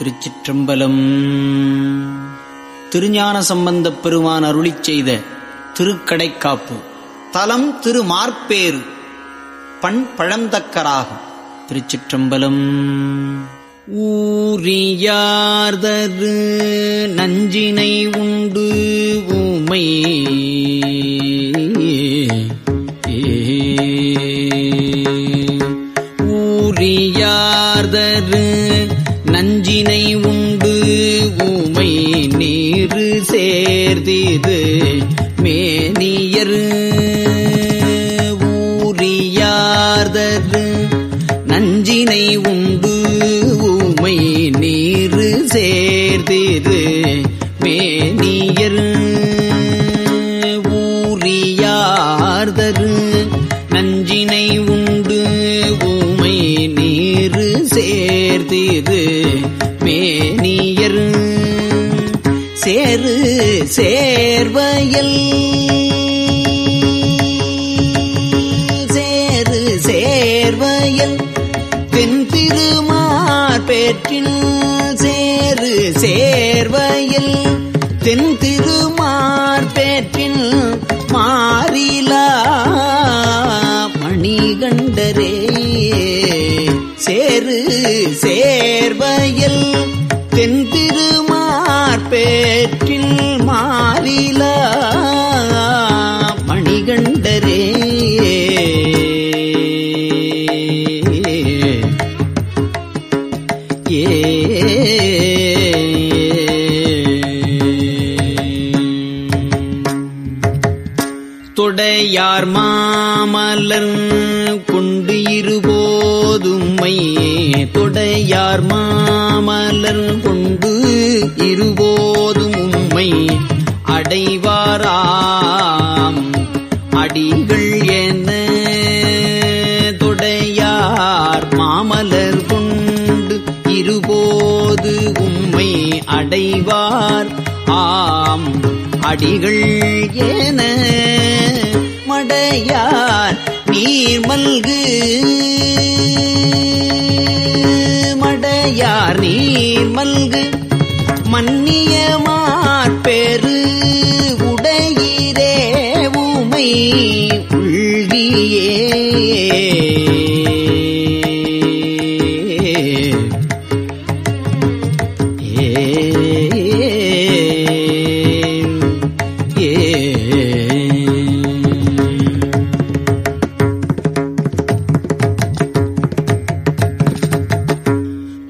திருச்சிற்றம்பலம். திருஞான சம்பந்தப் பெருமான் அருளிச் செய்த திருக்கடைக்காப்பு. தலம் திருமார்பேறு. பண் பழந்தக்கராகும். திருச்சிற்றம்பலம். ஊரியார்தரு நஞ்சினை உண்டு ஊமை. ஊரியார்தரு நஞ்சினை உண்டு ஊமை நீரு சேர்திது மேனியர் ஊரியார்தரு நஞ்சினை உண்டு ஊமை நீரு சேர்திது மேனியர் சேரு சேர்வயல். சேரு சேர்வயல். தென் திருமார் பேற்றின் சேரு சேர்வயல். தென் திருமார் பேற்றின் மாறிலா மணிகண்டரே. சேரு சேர்வயல். தென் திருமார் We love. அடைவாராம். அடிகள் என்ன? தொடையார் மாமலர் கொண்டு இருபோது உம்மை அடைவார். ஆம் அடிகள் என மடையார் நீர் மல்கு. மடையார் நீர் மல்கு. மன்னி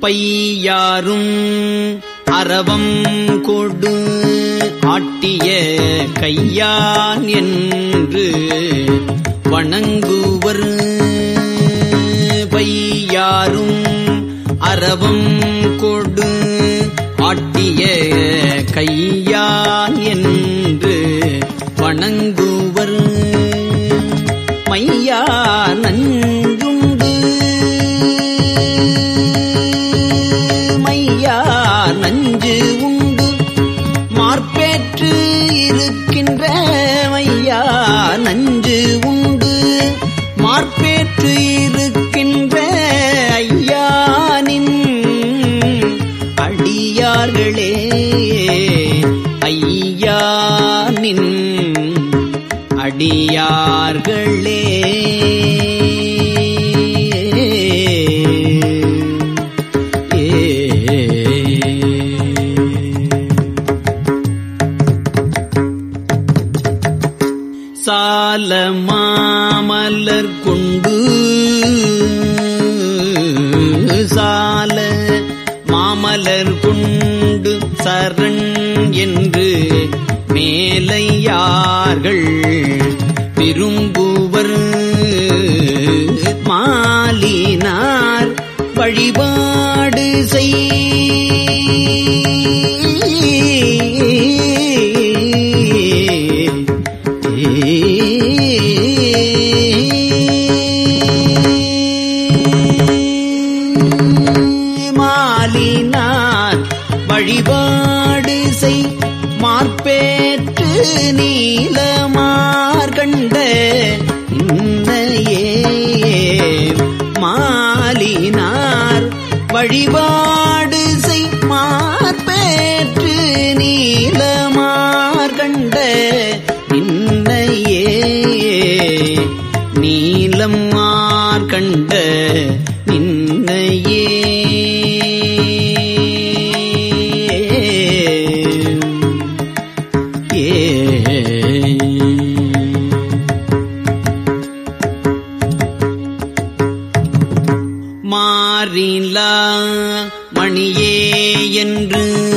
பையாரும் அரவம் கொடு. ஆட்டிய கையான் என்று வணங்குவர். பையாரும் அரவம் அடியார்களே. ஐயானின் அடியார்களே. கொண்டு சரண் என்று மேலையார்கள் விரும்புவர் மாலினார் வழிபாடு செய். மாறிலா மணியே என்று.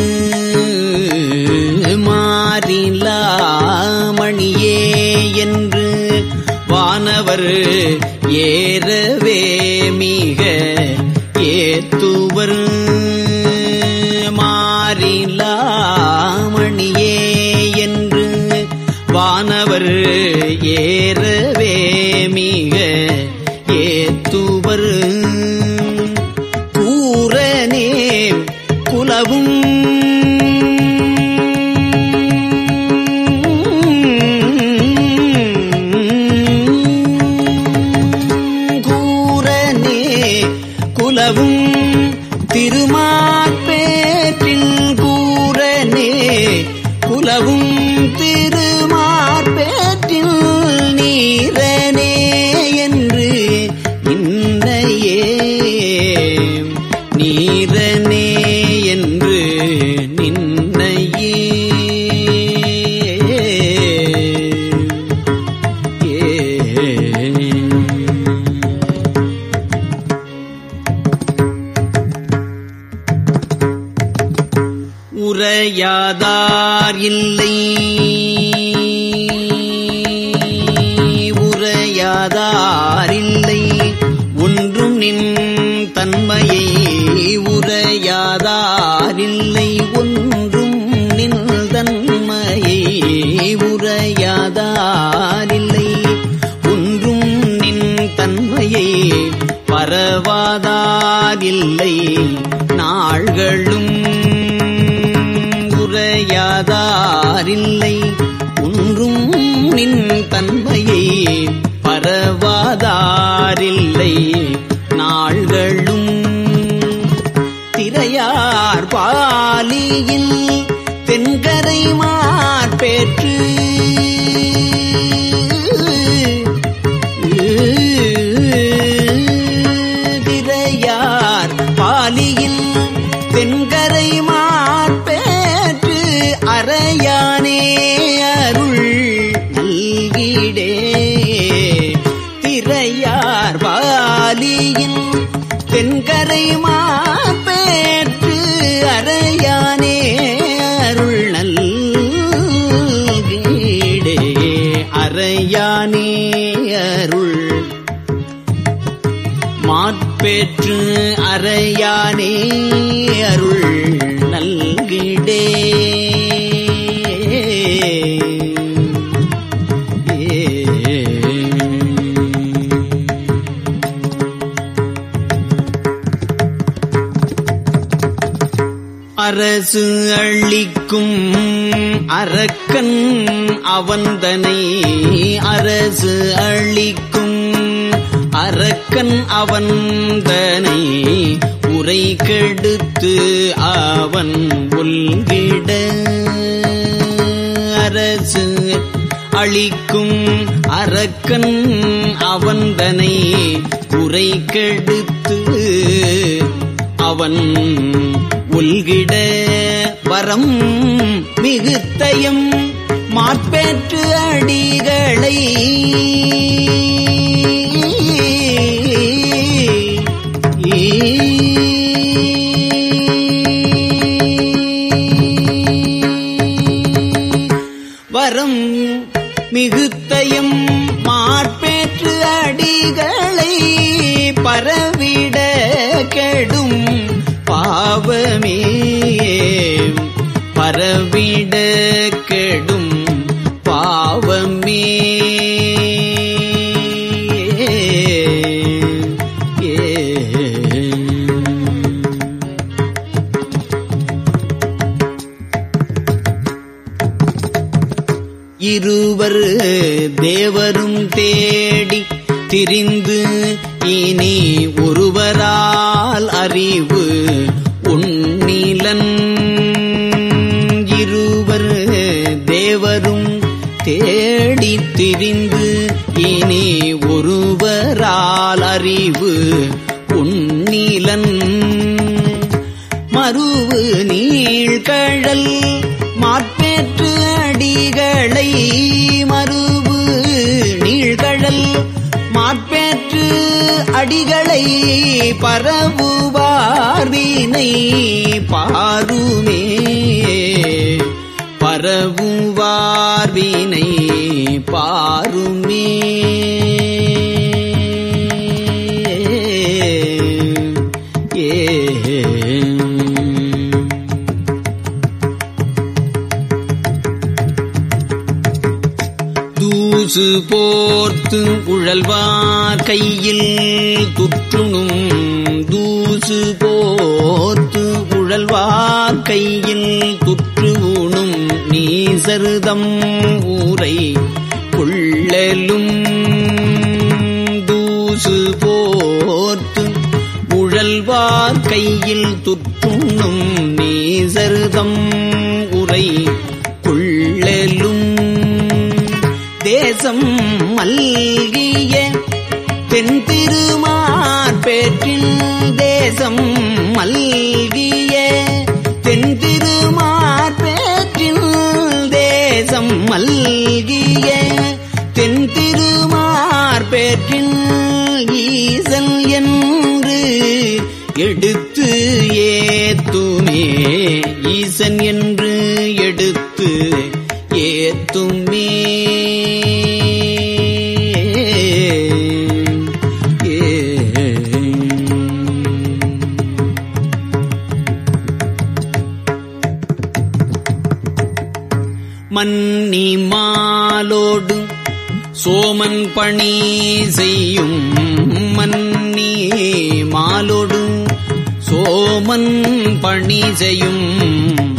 மாறிலா மணியே என்று. வானவர் ஏறவே மிக ஏத்துவர். மாறிலா மணியே என்று. வானவர் ஏற குலவும் உரையாதார் இல்லை. உரையாதார் இல்லை. ஒன்றும் நின் தன்மையை உரை பாலியில் அறையானே அருள் நல்கிடே. அரசு அளிக்கும் அரக்கன் அவந்தனை அரசு அளிக்கும் அரக்கன் அவந்தனை உரை கெடுத்து அவன் உள்கிட அரசு அளிக்கும் அரக்கன் அவந்தனை உரை கெடுத்து அவன் உள்கிட வரம் மிகுத்தையும் மாற்பேற்று அடிகளை தேவர் தேவரும் தேடி திரிந்து இனி ஒருவரால் அறிவு உன்னிலன். இருவர் தேவரும் தேடி திரிந்து இனி ஒருவரால் அறிவு உன்னிலன். மருகன் மருவு நீழ்கழல் மாற்பேற்று அடிகளை பரவுவார்வினை பாருமே. பரவுவார்வினை பாருமே. தூசு போர்த்து உழல்வார் கையில் துற்றுணும். தூசு போர்த்து உழல்வார் கையில் துற்றுணும் நீசருதம் ஊரை கொள்ளலும். தூசு போர்த்து உழல்வார் கையில் துற்றுணும். நீசருதம் தேசம் மல்கிய தென் திருமார்பேற்றில் தேசம் மல்கிய தென் திருமார்பேற்றில் தேசம் மல்கிய தென் திருமார்பேற்றில் ஈசன் என்று எடுத்து ஏத்துமே. ஈசன் என்று எடுத்து ஏத்தும். மன்னி மாலோடு சோமன் பணி செய்யும் மன்னி மாலோடு சோமன் பணி செய்யும்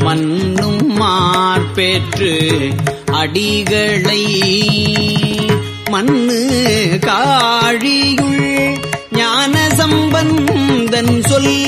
மன்னும் மார்பேற்று அடிகளை மண்ணு காழியுள் ஞான சம்பந்தன் சொல்லி